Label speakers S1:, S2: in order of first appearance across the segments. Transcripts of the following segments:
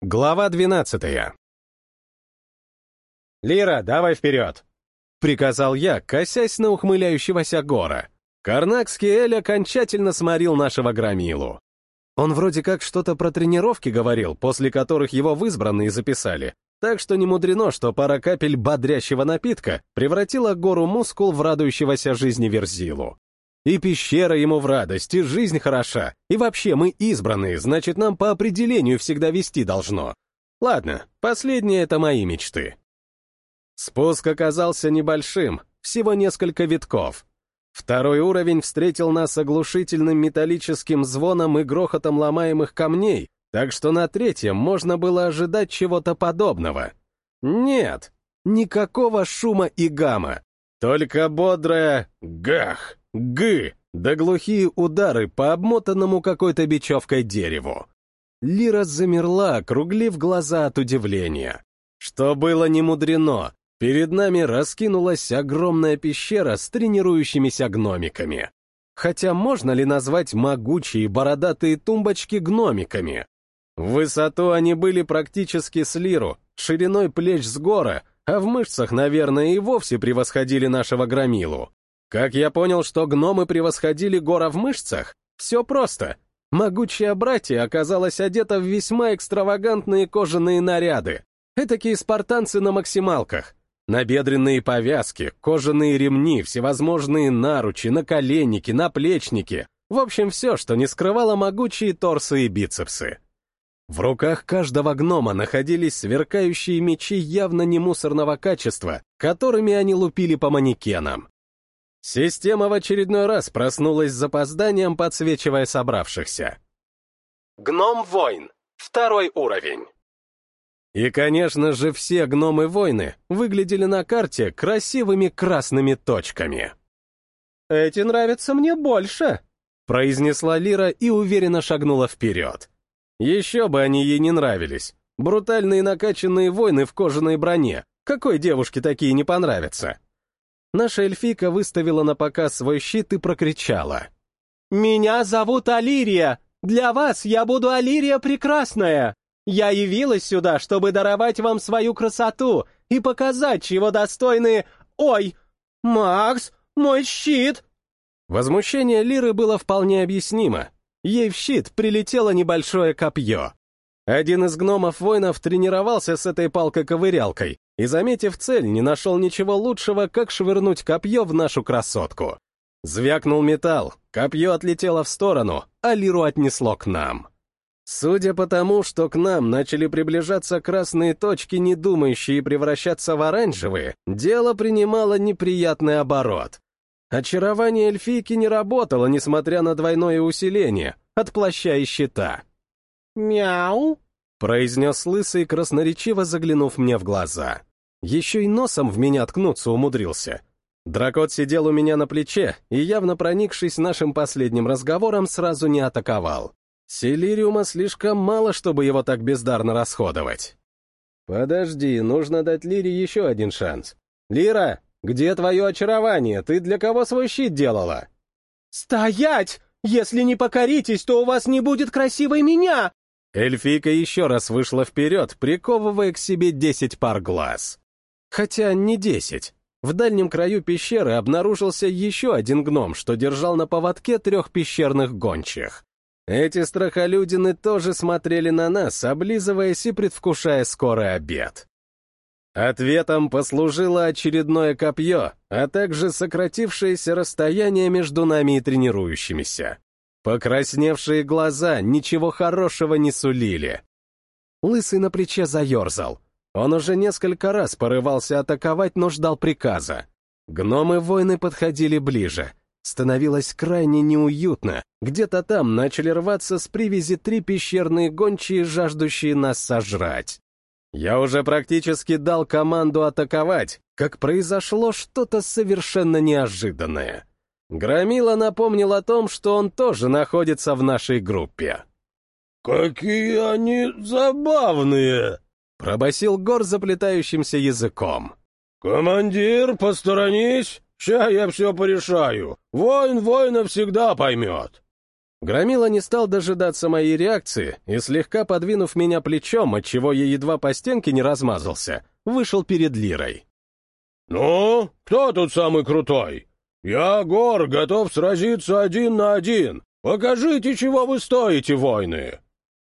S1: Глава двенадцатая. «Лира, давай вперед!» — приказал я, косясь на ухмыляющегося гора. Карнакский Эль окончательно сморил нашего громилу. Он вроде как что-то про тренировки говорил, после которых его в избранные записали, так что не мудрено, что пара капель бодрящего напитка превратила гору мускул в радующегося жизни Верзилу. И пещера ему в радость, и жизнь хороша, и вообще мы избранные, значит, нам по определению всегда вести должно. Ладно, последнее — это мои мечты. Спуск оказался небольшим, всего несколько витков. Второй уровень встретил нас оглушительным металлическим звоном и грохотом ломаемых камней, так что на третьем можно было ожидать чего-то подобного. Нет, никакого шума и гамма, только бодрое «гах», «гы», да глухие удары по обмотанному какой-то бечевкой дереву. Лира замерла, округлив глаза от удивления. Что было не мудрено, перед нами раскинулась огромная пещера с тренирующимися гномиками. Хотя можно ли назвать могучие бородатые тумбочки гномиками? В высоту они были практически с лиру, шириной плеч с гора, а в мышцах, наверное, и вовсе превосходили нашего громилу. Как я понял, что гномы превосходили гора в мышцах? Все просто. Могучая братья оказалась одета в весьма экстравагантные кожаные наряды. Этакие спартанцы на максималках. Набедренные повязки, кожаные ремни, всевозможные наручи, наколенники, наплечники. В общем, все, что не скрывало могучие торсы и бицепсы. В руках каждого гнома находились сверкающие мечи явно не мусорного качества, которыми они лупили по манекенам. Система в очередной раз проснулась с запозданием, подсвечивая собравшихся. Гном-воин. Второй уровень. И, конечно же, все гномы-войны выглядели на карте красивыми красными точками. «Эти нравятся мне больше», — произнесла Лира и уверенно шагнула вперед. Еще бы они ей не нравились. Брутальные накачанные воины в кожаной броне. Какой девушке такие не понравятся? Наша эльфийка выставила на показ свой щит и прокричала. «Меня зовут Алирия! Для вас я буду Алирия Прекрасная! Я явилась сюда, чтобы даровать вам свою красоту и показать, чего достойны... Ой! Макс, мой щит!» Возмущение Лиры было вполне объяснимо. Ей в щит прилетело небольшое копье. Один из гномов-воинов тренировался с этой палкой-ковырялкой и, заметив цель, не нашел ничего лучшего, как швырнуть копье в нашу красотку. Звякнул металл, копье отлетело в сторону, а лиру отнесло к нам. Судя по тому, что к нам начали приближаться красные точки, не думающие превращаться в оранжевые, дело принимало неприятный оборот. Очарование эльфийки не работало, несмотря на двойное усиление, от плаща и щита. «Мяу!» — произнес лысый, красноречиво заглянув мне в глаза. Еще и носом в меня ткнуться умудрился. Дракот сидел у меня на плече и, явно проникшись нашим последним разговором, сразу не атаковал. Селириума слишком мало, чтобы его так бездарно расходовать. «Подожди, нужно дать Лире еще один шанс. Лира, где твое очарование? Ты для кого свой щит делала?»
S2: «Стоять! Если не покоритесь, то у вас не будет красивой меня!»
S1: Эльфийка еще раз вышла вперед, приковывая к себе десять пар глаз. Хотя не десять. В дальнем краю пещеры обнаружился еще один гном, что держал на поводке трех пещерных гончих. Эти страхолюдины тоже смотрели на нас, облизываясь и предвкушая скорый обед. Ответом послужило очередное копье, а также сократившееся расстояние между нами и тренирующимися. Покрасневшие глаза ничего хорошего не сулили. Лысый на плече заерзал. Он уже несколько раз порывался атаковать, но ждал приказа. Гномы-воины подходили ближе. Становилось крайне неуютно. Где-то там начали рваться с привязи три пещерные гончие, жаждущие нас сожрать. Я уже практически дал команду атаковать, как произошло что-то совершенно неожиданное. Громила напомнил о том, что он тоже находится в нашей группе.
S3: «Какие они забавные!»
S1: — пробасил Гор заплетающимся языком.
S3: «Командир, посторонись! Ща я все порешаю. Воин воина всегда поймет».
S1: Громила не стал дожидаться моей реакции и, слегка подвинув меня плечом, отчего я едва по стенке не размазался, вышел перед Лирой.
S3: «Ну, кто тут самый крутой? Я, Гор, готов сразиться один на один. Покажите, чего вы стоите, войны!»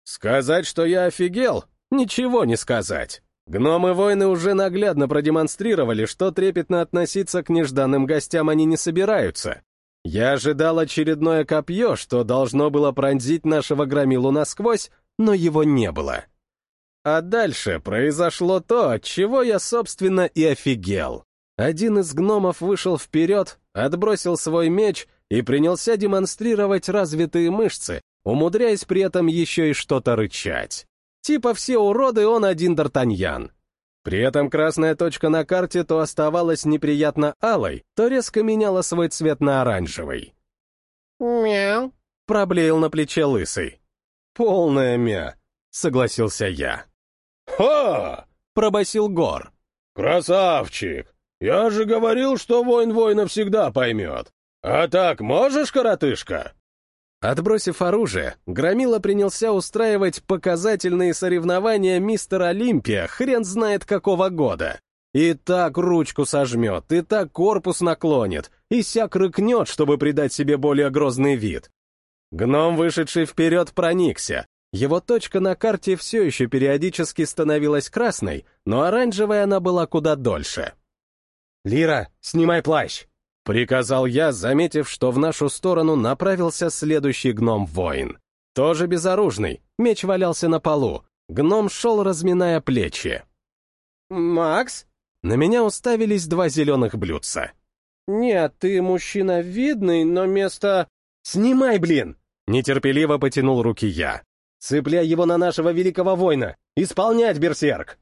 S1: Сказать, что я офигел? Ничего не сказать. Гномы-воины уже наглядно продемонстрировали, что трепетно относиться к нежданным гостям они не собираются. Я ожидал очередное копье, что должно было пронзить нашего громилу насквозь, но его не было. А дальше произошло то, от чего я, собственно, и офигел. Один из гномов вышел вперед, отбросил свой меч и принялся демонстрировать развитые мышцы, умудряясь при этом еще и что-то рычать. Типа все уроды, он один Д'Артаньян. При этом красная точка на карте то оставалась неприятно алой, то резко меняла свой цвет на оранжевый.
S2: «Мяу», —
S1: проблеял на плече лысый. «Полная мя», — согласился я.
S3: «Ха!»
S1: — пробасил Гор.
S3: «Красавчик! Я же говорил, что воин воина всегда поймет. А так можешь, коротышка?»
S1: Отбросив оружие, Громила принялся устраивать показательные соревнования мистер Олимпия хрен знает какого года. И так ручку сожмет, и так корпус наклонит, и сяк рыкнет, чтобы придать себе более грозный вид. Гном, вышедший вперед, проникся. Его точка на карте все еще периодически становилась красной, но оранжевая она была куда дольше. «Лира, снимай плащ!» Приказал я, заметив, что в нашу сторону направился следующий гном-воин. Тоже безоружный, меч валялся на полу. Гном шел, разминая плечи.
S2: «Макс?»
S1: На меня уставились два зеленых блюдца.
S2: «Нет, ты мужчина видный, но место...»
S1: «Снимай, блин!» Нетерпеливо потянул руки я. «Цепляй его на нашего великого воина! Исполнять, берсерк!»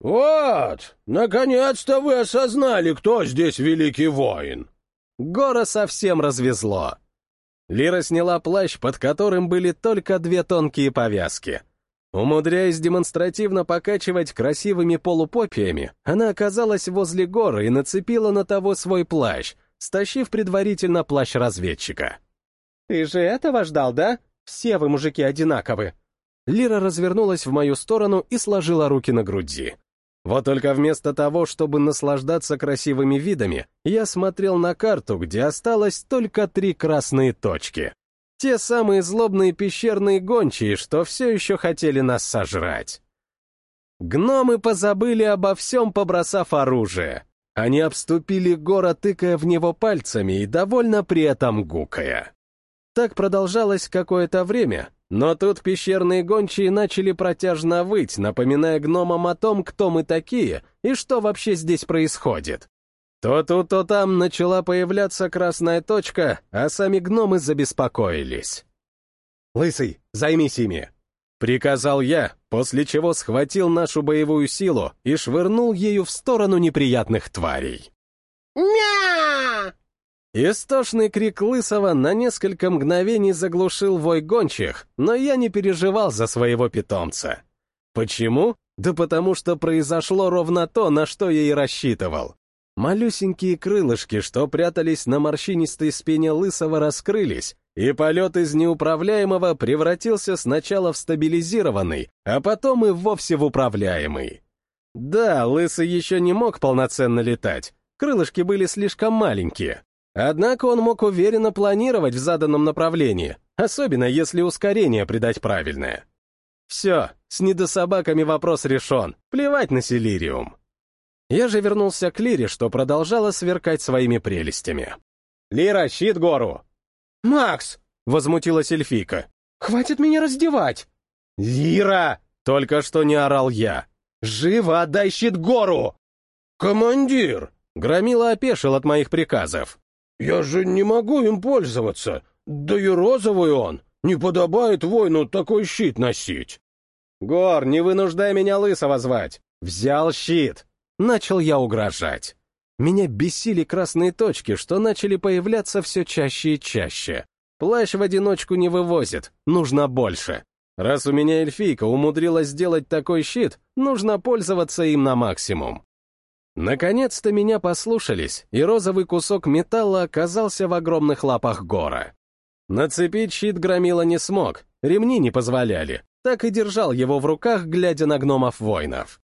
S3: «Вот, наконец-то вы осознали, кто здесь великий воин!»
S1: Гора совсем развезло. Лира сняла плащ, под которым были только две тонкие повязки. Умудряясь демонстративно покачивать красивыми полупопиями, она оказалась возле горы и нацепила на того свой плащ, стащив предварительно плащ разведчика.
S2: «Ты же этого ждал, да? Все вы, мужики, одинаковы!»
S1: Лира развернулась в мою сторону и сложила руки на груди. Вот только вместо того, чтобы наслаждаться красивыми видами, я смотрел на карту, где осталось только три красные точки. Те самые злобные пещерные гончие, что все еще хотели нас сожрать. Гномы позабыли обо всем, побросав оружие. Они обступили город, тыкая в него пальцами и довольно при этом гукая. Так продолжалось какое-то время, но тут пещерные гончие начали протяжно выть, напоминая гномам о том, кто мы такие и что вообще здесь происходит. То тут, то там начала появляться красная точка, а сами гномы забеспокоились. «Лысый, займись ими!» — приказал я, после чего схватил нашу боевую силу и швырнул ею в сторону неприятных тварей.
S2: «Мя!»
S1: Истошный крик Лысого на несколько мгновений заглушил вой гончих, но я не переживал за своего питомца. Почему? Да потому что произошло ровно то, на что я и рассчитывал. Малюсенькие крылышки, что прятались на морщинистой спине Лысого, раскрылись, и полет из неуправляемого превратился сначала в стабилизированный, а потом и вовсе в управляемый. Да, Лысый еще не мог полноценно летать, крылышки были слишком маленькие, Однако он мог уверенно планировать в заданном направлении, особенно если ускорение придать правильное. Все, с недособаками вопрос решен, плевать на Силириум. Я же вернулся к Лире, что продолжала сверкать своими прелестями. «Лира, щит гору!»
S2: «Макс!»
S1: — возмутилась эльфийка.
S2: «Хватит меня раздевать!»
S1: «Лира!» — только что не орал я. «Живо отдай щит гору!»
S3: «Командир!»
S1: — Громила опешил от моих приказов.
S3: «Я же не могу им пользоваться. Да и розовый он. Не подобает воину такой щит носить».
S1: «Гор, не вынуждай меня лысого звать. Взял щит». Начал я угрожать. Меня бесили красные точки, что начали появляться все чаще и чаще. Плащ в одиночку не вывозит, нужно больше. Раз у меня эльфийка умудрилась сделать такой щит, нужно пользоваться им на максимум. Наконец-то меня послушались, и розовый кусок металла оказался в огромных лапах гора. Нацепить щит громила не смог, ремни не позволяли, так и держал его в руках, глядя на гномов-воинов.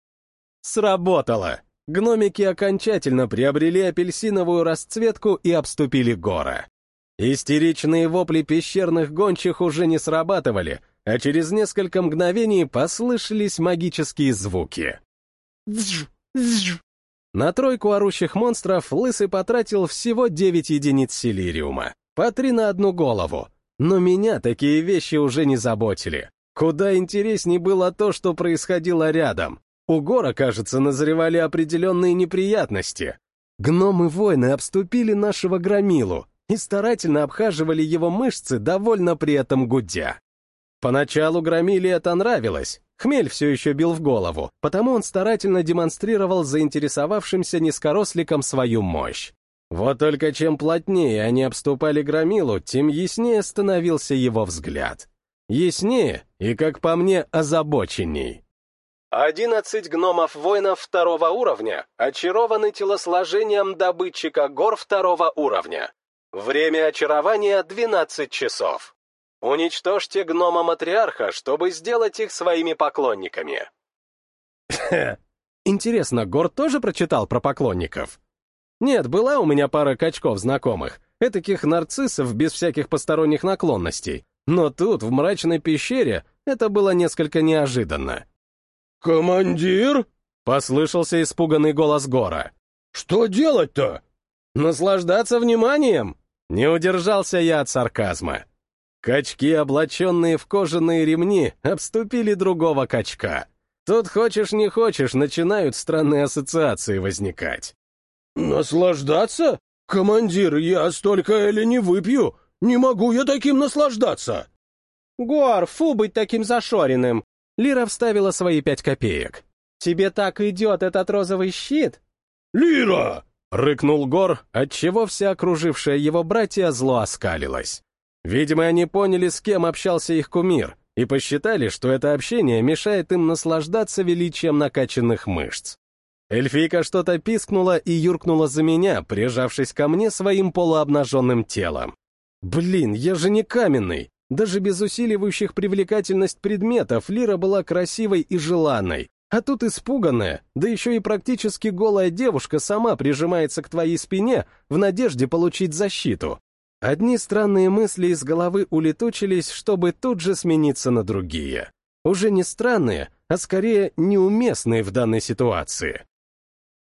S1: Сработало! Гномики окончательно приобрели апельсиновую расцветку и обступили гора. Истеричные вопли пещерных гончих уже не срабатывали, а через несколько мгновений послышались магические звуки. На тройку орущих монстров Лысый потратил всего 9 единиц силириума, по три на одну голову. Но меня такие вещи уже не заботили. Куда интересней было то, что происходило рядом. У Гора, кажется, назревали определенные неприятности. Гномы-воины обступили нашего громилу и старательно обхаживали его мышцы, довольно при этом гудя. Поначалу громиле это нравилось, хмель все еще бил в голову, потому он старательно демонстрировал заинтересовавшимся низкоросликам свою мощь. Вот только чем плотнее они обступали громилу, тем яснее становился его взгляд. Яснее и, как по мне, озабоченней. Одиннадцать гномов-воинов второго уровня очарованы телосложением добытчика гор второго уровня. Время очарования — 12 часов. Уничтожьте гнома-матриарха, чтобы сделать их своими поклонниками. Интересно, Гор тоже прочитал про поклонников? Нет, была у меня пара качков знакомых, этаких нарциссов без всяких посторонних наклонностей. Но тут, в мрачной пещере, это было несколько неожиданно.
S3: «Командир?»
S1: — послышался испуганный голос Гора.
S3: «Что делать-то?»
S1: «Наслаждаться вниманием!» Не удержался я от сарказма. Качки, облаченные в кожаные ремни, обступили другого качка. Тут хочешь не хочешь, начинают странные ассоциации возникать.
S3: «Наслаждаться? Командир, я столько Эли не выпью! Не могу я таким наслаждаться!»
S2: «Гор, фу быть таким зашоренным!»
S1: Лира вставила свои пять копеек.
S2: «Тебе так идет этот розовый щит?»
S3: «Лира!»
S1: — рыкнул Гор, отчего вся окружившая его братья зло оскалилась. Видимо, они поняли, с кем общался их кумир, и посчитали, что это общение мешает им наслаждаться величием накачанных мышц. Эльфийка что-то пискнула и юркнула за меня, прижавшись ко мне своим полуобнаженным телом. Блин, я же не каменный. Даже без усиливающих привлекательность предметов Лира была красивой и желанной, а тут испуганная, да еще и практически голая девушка сама прижимается к твоей спине в надежде получить защиту. Одни странные мысли из головы улетучились, чтобы тут же смениться на другие. Уже не странные, а скорее неуместные в данной ситуации.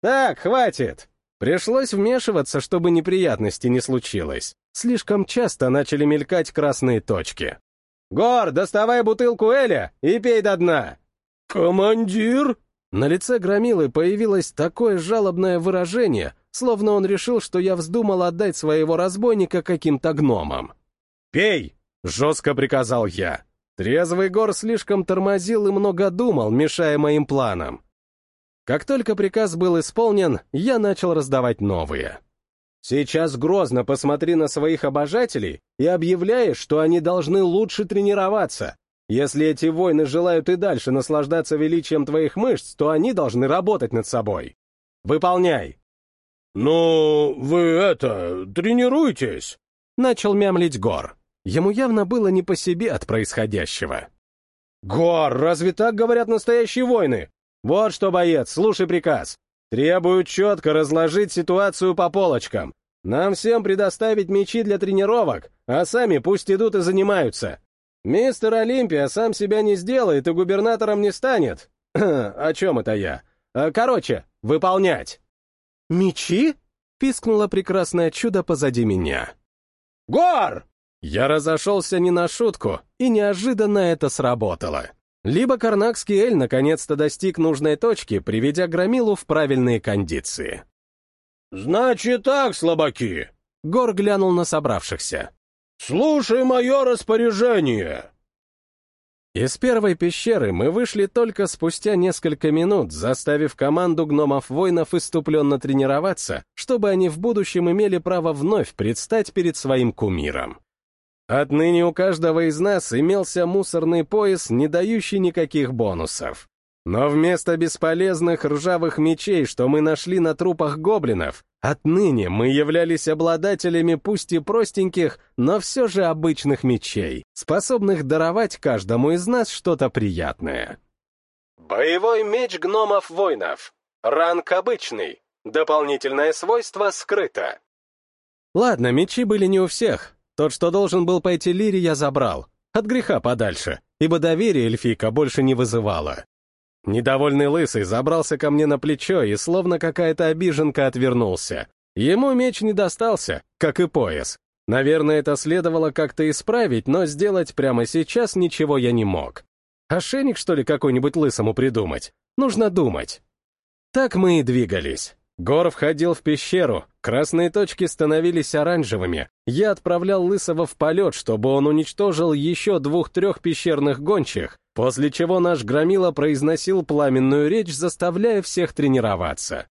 S1: «Так, хватит!» Пришлось вмешиваться, чтобы неприятности не случилось. Слишком часто начали мелькать красные точки. «Гор, доставай бутылку Эля и пей до дна!»
S3: «Командир!»
S1: На лице Громилы появилось такое жалобное выражение, словно он решил, что я вздумал отдать своего разбойника каким-то гномам. «Пей!» — жестко приказал я. Трезвый Гор слишком тормозил и много думал, мешая моим планам. Как только приказ был исполнен, я начал раздавать новые. Сейчас грозно посмотри на своих обожателей и объявляешь, что они должны лучше тренироваться, если эти воины желают и дальше наслаждаться величием твоих мышц, то они должны работать над собой. Выполняй.
S3: «Ну, вы это, тренируйтесь», —
S1: начал мямлить Гор. Ему явно было не по себе от происходящего. «Гор, разве так говорят настоящие воины? Вот что, боец, слушай приказ. Требую четко разложить ситуацию по полочкам. Нам всем предоставить мечи для тренировок, а сами пусть идут и занимаются. Мистер Олимпия сам себя не сделает и губернатором не станет. О чем это я? Э, короче, выполнять. «Мечи?» — пискнуло прекрасное чудо позади меня. «Гор!» Я разошелся не на шутку, и неожиданно это сработало. Либо карнакский эль наконец-то достиг нужной точки, приведя громилу в правильные кондиции.
S3: «Значит так, слабаки!»
S1: Гор глянул на собравшихся.
S3: «Слушай мое распоряжение!»
S1: Из первой пещеры мы вышли только спустя несколько минут, заставив команду гномов-воинов иступленно тренироваться, чтобы они в будущем имели право вновь предстать перед своим кумиром. Отныне у каждого из нас имелся мусорный пояс, не дающий никаких бонусов. Но вместо бесполезных ржавых мечей, что мы нашли на трупах гоблинов, отныне мы являлись обладателями пусть и простеньких, но все же обычных мечей, способных даровать каждому из нас что-то приятное. Боевой меч гномов-воинов. Ранг обычный. Дополнительное свойство скрыто. Ладно, мечи были не у всех. Тот, что должен был пойти Лире, я забрал. От греха подальше, ибо доверие эльфийка больше не вызывала. Недовольный лысый забрался ко мне на плечо и словно какая-то обиженка отвернулся. Ему меч не достался, как и пояс. Наверное, это следовало как-то исправить, но сделать прямо сейчас ничего я не мог. Ошейник, что ли, какой-нибудь лысому придумать? Нужно думать. Так мы и двигались. Гор входил в пещеру, красные точки становились оранжевыми. Я отправлял Лысого в полет, чтобы он уничтожил еще двух-трех пещерных гончих, после чего наш Громила произносил пламенную речь, заставляя всех тренироваться.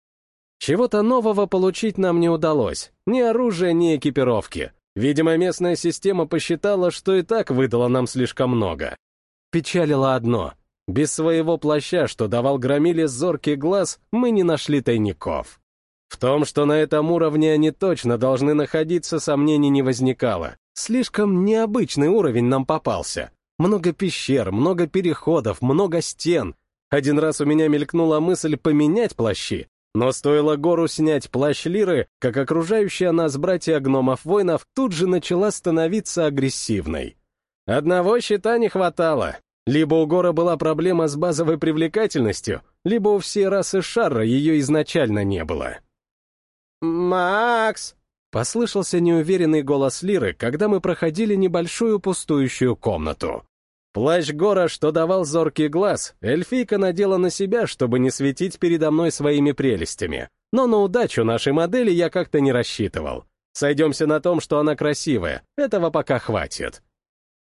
S1: Чего-то нового получить нам не удалось, ни оружия, ни экипировки. Видимо, местная система посчитала, что и так выдала нам слишком много. Печалило одно — без своего плаща, что давал громиле зоркий глаз, мы не нашли тайников. В том, что на этом уровне они точно должны находиться, сомнений не возникало. Слишком необычный уровень нам попался. Много пещер, много переходов, много стен. Один раз у меня мелькнула мысль поменять плащи, но стоило гору снять плащ Лиры, как окружающая нас братья гномов-воинов тут же начала становиться агрессивной. Одного щита не хватало, либо у Гора была проблема с базовой привлекательностью, либо у всей расы Шарра ее изначально не было.
S2: «Макс!»
S1: — послышался неуверенный голос Лиры, когда мы проходили небольшую пустующую комнату. Плащ Гора, что давал зоркий глаз, эльфийка надела на себя, чтобы не светить передо мной своими прелестями. Но на удачу нашей модели я как-то не рассчитывал. Сойдемся на том, что она красивая, этого пока хватит.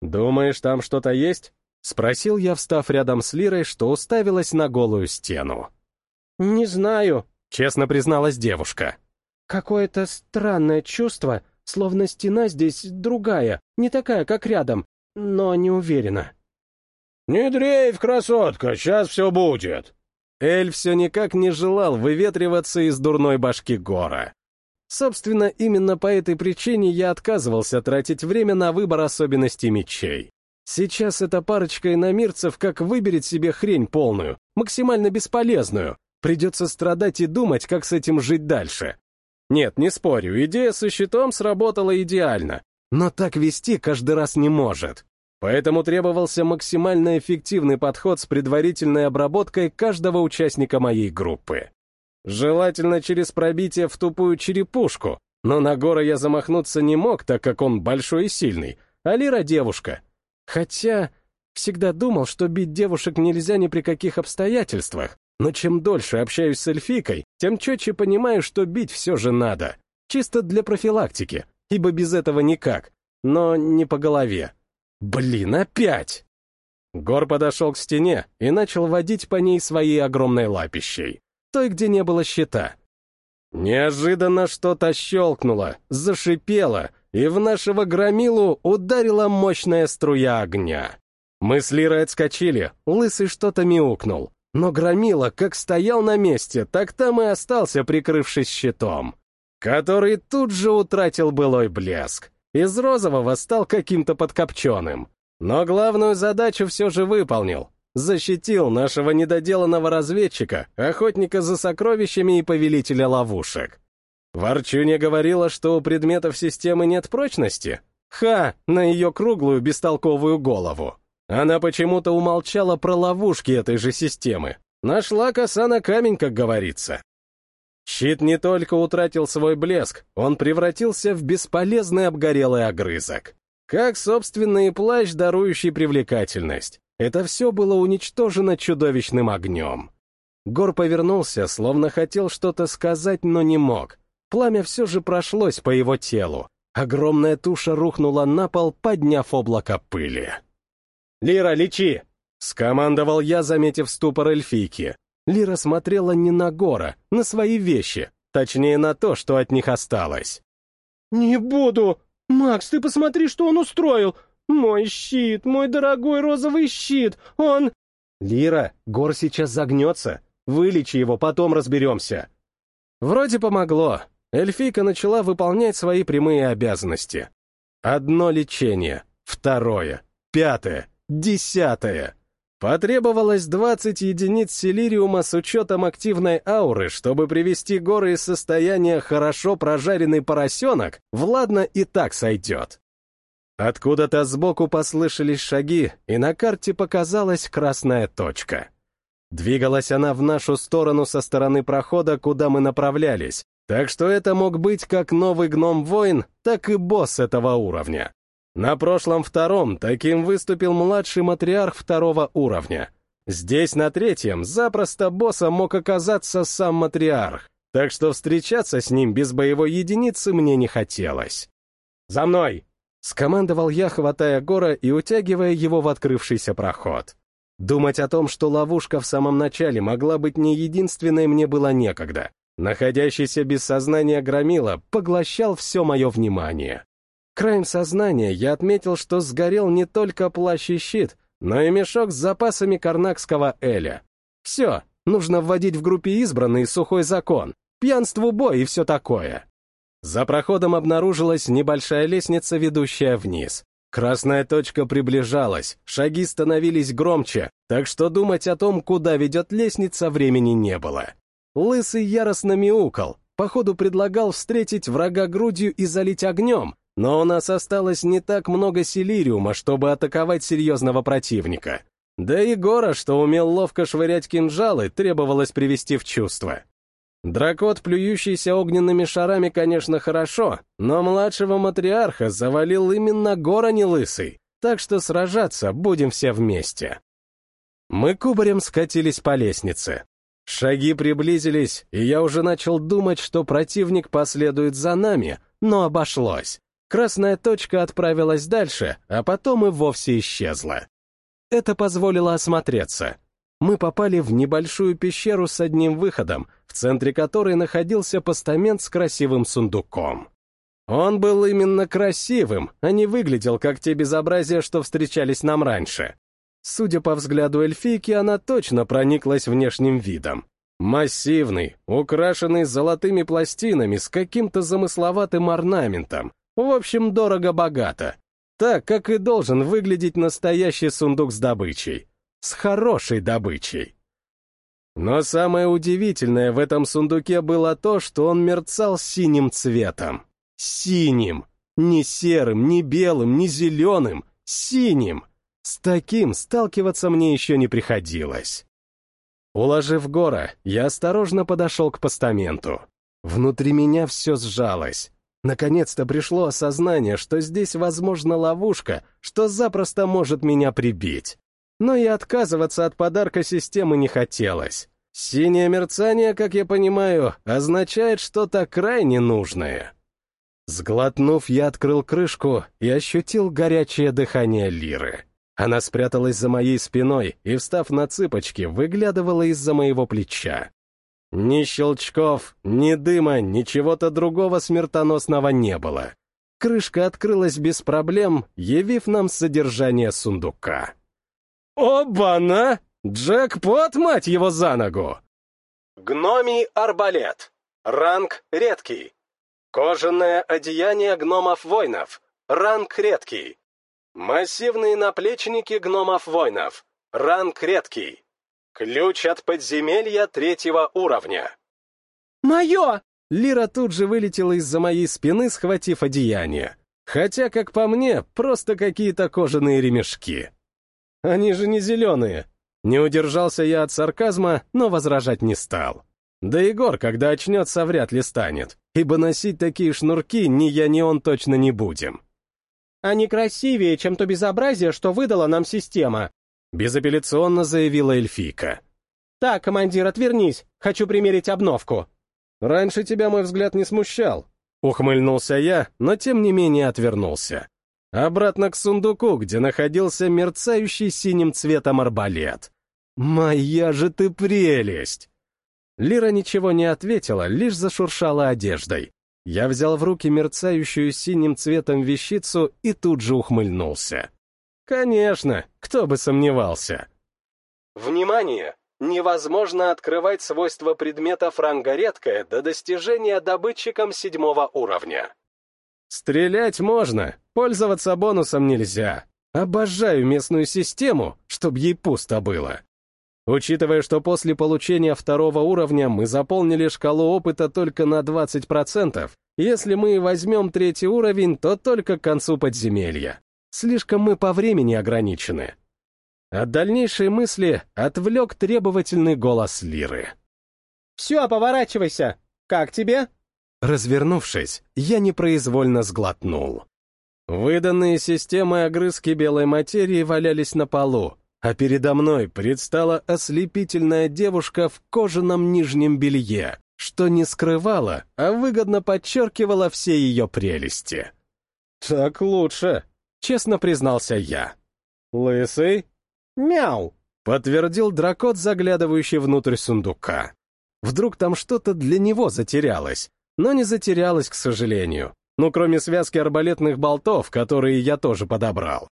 S1: «Думаешь, там что-то есть?» Спросил я, встав рядом с Лирой, что уставилась на голую стену.
S2: «Не знаю», —
S1: честно призналась девушка.
S2: «Какое-то странное чувство, словно стена здесь другая, не такая, как рядом, но не уверена».
S3: «Не дрейф, красотка, сейчас все будет».
S1: Эль все никак не желал выветриваться из дурной башки Гора. Собственно, именно по этой причине я отказывался тратить время на выбор особенностей мечей. Сейчас эта парочка иномирцев как выберет себе хрень полную, максимально бесполезную. Придется страдать и думать, как с этим жить дальше. Нет, не спорю, идея со щитом сработала идеально, но так вести каждый раз не может. Поэтому требовался максимально эффективный подход с предварительной обработкой каждого участника моей группы. Желательно через пробитие в тупую черепушку, но на Гора я замахнуться не мог, так как он большой и сильный, а Лира девушка, Хотя всегда думал, что бить девушек нельзя ни при каких обстоятельствах, но чем дольше общаюсь с эльфикой, тем четче понимаю, что бить все же надо. Чисто для профилактики, ибо без этого никак, но не по голове. Блин, опять! Гор подошел к стене и начал водить по ней своей огромной лапищей, той, где не было щита. Неожиданно что-то щелкнуло, зашипело, и в нашего громилу ударила мощная струя огня. Мы с Лирой отскочили, лысый что-то мяукнул. Но громила как стоял на месте, так там и остался, прикрывшись щитом, который тут же утратил былой блеск. Из розового стал каким-то подкопченым. Но главную задачу все же выполнил. Защитил нашего недоделанного разведчика, охотника за сокровищами и повелителя ловушек. Ворчунья говорила, что у предметов системы нет прочности. Ха, на ее круглую бестолковую голову. Она почему-то умолчала про ловушки этой же системы. Нашла коса на камень, как говорится. Щит не только утратил свой блеск, он превратился в бесполезный обгорелый огрызок. Как, собственно, плащ, дарующий привлекательность. Это все было уничтожено чудовищным огнем. Гор повернулся, словно хотел что-то сказать, но не мог. Пламя все же прошлось по его телу. Огромная туша рухнула на пол, подняв облако пыли. «Лира, лечи!» — скомандовал я, заметив ступор эльфийки. Лира смотрела не на Гора, на свои вещи, точнее на то, что от них осталось.
S2: «Не буду! Макс, ты посмотри, что он устроил! Мой щит, мой дорогой розовый щит, он...»
S1: Лира, Гор сейчас загнется. Вылечи его, потом разберемся. Вроде помогло. Эльфийка начала выполнять свои прямые обязанности. Одно лечение, второе, пятое, десятое. Потребовалось 20 единиц силириума с учетом активной ауры, чтобы привести горы из состояния хорошо прожаренный поросенок, Владно и так сойдет. Откуда-то сбоку послышались шаги, и на карте показалась красная точка. Двигалась она в нашу сторону со стороны прохода, куда мы направлялись, так что это мог быть как новый гном-воин, так и босс этого уровня. На прошлом втором таким выступил младший матриарх второго уровня. Здесь на третьем запросто боссом мог оказаться сам матриарх, так что встречаться с ним без боевой единицы мне не хотелось. «За мной!» — скомандовал я, хватая Гора и утягивая его в открывшийся проход. Думать о том, что ловушка в самом начале могла быть не единственной, мне было некогда. Находящийся без сознания громила поглощал все мое внимание. Краем сознания я отметил, что сгорел не только плащ и щит, но и мешок с запасами карнакского эля. Все, нужно вводить в группе избранный сухой закон, пьянству бой и все такое. За проходом обнаружилась небольшая лестница, ведущая вниз. Красная точка приближалась, шаги становились громче, так что думать о том, куда ведет лестница, времени не было. Лысый яростно мяукал, походу предлагал встретить врага грудью и залить огнем, но у нас осталось не так много силириума, чтобы атаковать серьезного противника. Да и Гора, что умел ловко швырять кинжалы, требовалось привести в чувство. Дракот, плюющийся огненными шарами, конечно, хорошо, но младшего матриарха завалил именно Гора не лысый, так что сражаться будем все вместе. Мы кубарем скатились по лестнице. Шаги приблизились, и я уже начал думать, что противник последует за нами, но обошлось. Красная точка отправилась дальше, а потом и вовсе исчезла. Это позволило осмотреться. Мы попали в небольшую пещеру с одним выходом, в центре которой находился постамент с красивым сундуком. Он был именно красивым, а не выглядел как те безобразия, что встречались нам раньше. Судя по взгляду эльфийки, она точно прониклась внешним видом. Массивный, украшенный золотыми пластинами с каким-то замысловатым орнаментом. В общем, дорого-богато. Так, как и должен выглядеть настоящий сундук с добычей. С хорошей добычей. Но самое удивительное в этом сундуке было то, что он мерцал синим цветом. Синим. Не серым, не белым, не зеленым. Синим. С таким сталкиваться мне еще не приходилось. Уложив гора, я осторожно подошел к постаменту. Внутри меня все сжалось. Наконец-то пришло осознание, что здесь возможна ловушка, что запросто может меня прибить. Но и отказываться от подарка системы не хотелось. Синее мерцание, как я понимаю, означает что-то крайне нужное. Сглотнув, я открыл крышку и ощутил горячее дыхание Лиры. Она спряталась за моей спиной и, встав на цыпочки, выглядывала из-за моего плеча. Ни щелчков, ни дыма, ничего-то другого смертоносного не было. Крышка открылась без проблем, явив нам содержание сундука. «Оба-на! Джекпот, мать его, за ногу!» Гномий арбалет. Ранг редкий. Кожаное одеяние гномов-воинов. Ранг редкий. Массивные наплечники гномов-воинов. Ранг редкий. Ключ от подземелья третьего уровня.
S2: «Мое!»
S1: Лира тут же вылетела из-за моей спины, схватив одеяние. Хотя, как по мне, просто какие-то кожаные ремешки. Они же не зеленые. Не удержался я от сарказма, но возражать не стал. Да Егор, когда очнется, вряд ли станет, ибо носить такие шнурки ни я, ни он точно не будем.
S2: Они красивее, чем то безобразие, что выдала нам система», —
S1: безапелляционно заявила эльфийка.
S2: «Так, командир, отвернись, хочу примерить обновку».
S1: «Раньше тебя мой взгляд не смущал», — ухмыльнулся я, но тем не менее отвернулся. Обратно к сундуку, где находился мерцающий синим цветом арбалет. «Моя же ты прелесть!» Лира ничего не ответила, лишь зашуршала одеждой. Я взял в руки мерцающую синим цветом вещицу и тут же ухмыльнулся. Конечно, кто бы сомневался. Внимание! Невозможно открывать свойства предметов ранга редкое до достижения добытчиком седьмого уровня. Стрелять можно, пользоваться бонусом нельзя. Обожаю местную систему, чтобы ей пусто было. Учитывая, что после получения второго уровня мы заполнили шкалу опыта только на 20%, если мы возьмем третий уровень, то только к концу подземелья. Слишком мы по времени ограничены. От дальнейшей мысли отвлек требовательный голос Лиры.
S2: «Все, поворачивайся! Как тебе?»
S1: Развернувшись, я непроизвольно сглотнул. Выданные системой огрызки белой материи валялись на полу, а передо мной предстала ослепительная девушка в кожаном нижнем белье, что не скрывала, а выгодно подчеркивала все ее прелести. «Так лучше», — честно признался я. «Лысый?»
S2: «Мяу!»
S1: — подтвердил дракот, заглядывающий внутрь сундука. Вдруг там что-то для него затерялось, но не затерялось, к сожалению. Ну, кроме связки арбалетных болтов, которые я тоже подобрал.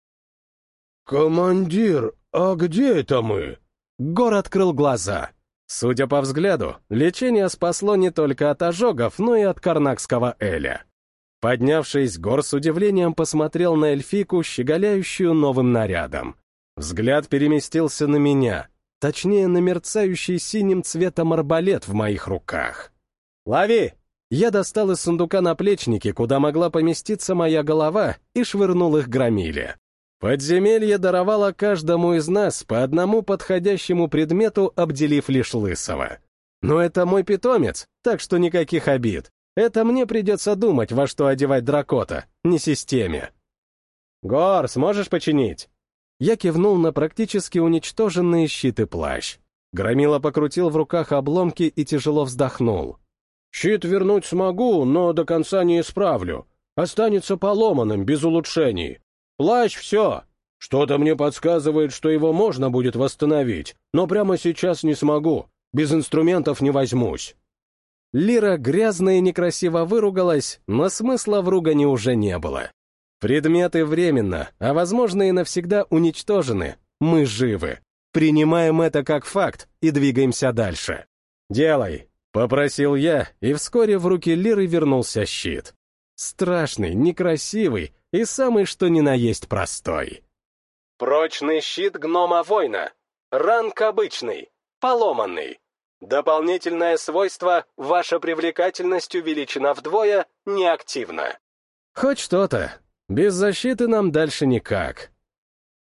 S3: «Командир, а где это мы?»
S1: Гор открыл глаза. Судя по взгляду, лечение спасло не только от ожогов, но и от карнакского эля. Поднявшись, Гор с удивлением посмотрел на эльфику, щеголяющую новым нарядом. Взгляд переместился на меня, точнее, на мерцающий синим цветом арбалет в моих руках. «Лови!» Я достал из сундука наплечники, куда могла поместиться моя голова, и швырнул их громиле. Подземелье даровало каждому из нас по одному подходящему предмету, обделив лишь лысого. Но это мой питомец, так что никаких обид. Это мне придется думать, во что одевать дракота, не системе. «Гор, сможешь починить?» Я кивнул на практически уничтоженные щиты плащ. Громила покрутил в руках обломки и тяжело вздохнул.
S3: Щит вернуть смогу, но до конца не исправлю. Останется поломанным, без улучшений. Плащ — все. Что-то мне подсказывает, что его можно будет восстановить, но прямо сейчас не смогу. Без инструментов не возьмусь.
S1: Лира грязно и некрасиво выругалась, но смысла в ругани уже не было. Предметы временно, а возможно и навсегда уничтожены. Мы живы. Принимаем это как факт и двигаемся дальше. Делай, Попросил я, и вскоре в руки Лиры вернулся щит. Страшный, некрасивый и самый что ни на есть простой. Прочный щит гнома-воина. Ранг обычный, поломанный. Дополнительное свойство «Ваша привлекательность увеличена вдвое» неактивно. Хоть что-то. Без защиты нам дальше никак.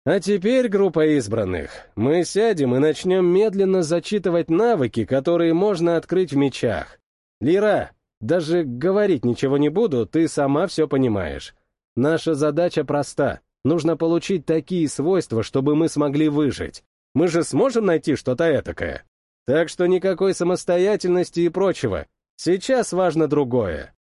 S1: А теперь, группа избранных, мы сядем и начнем медленно зачитывать навыки, которые можно открыть в мечах. Лира, даже говорить ничего не буду, ты сама все понимаешь. Наша задача проста. Нужно получить такие свойства, чтобы мы смогли выжить. Мы же сможем найти что-то этакое. Так что никакой самостоятельности и прочего. Сейчас важно другое.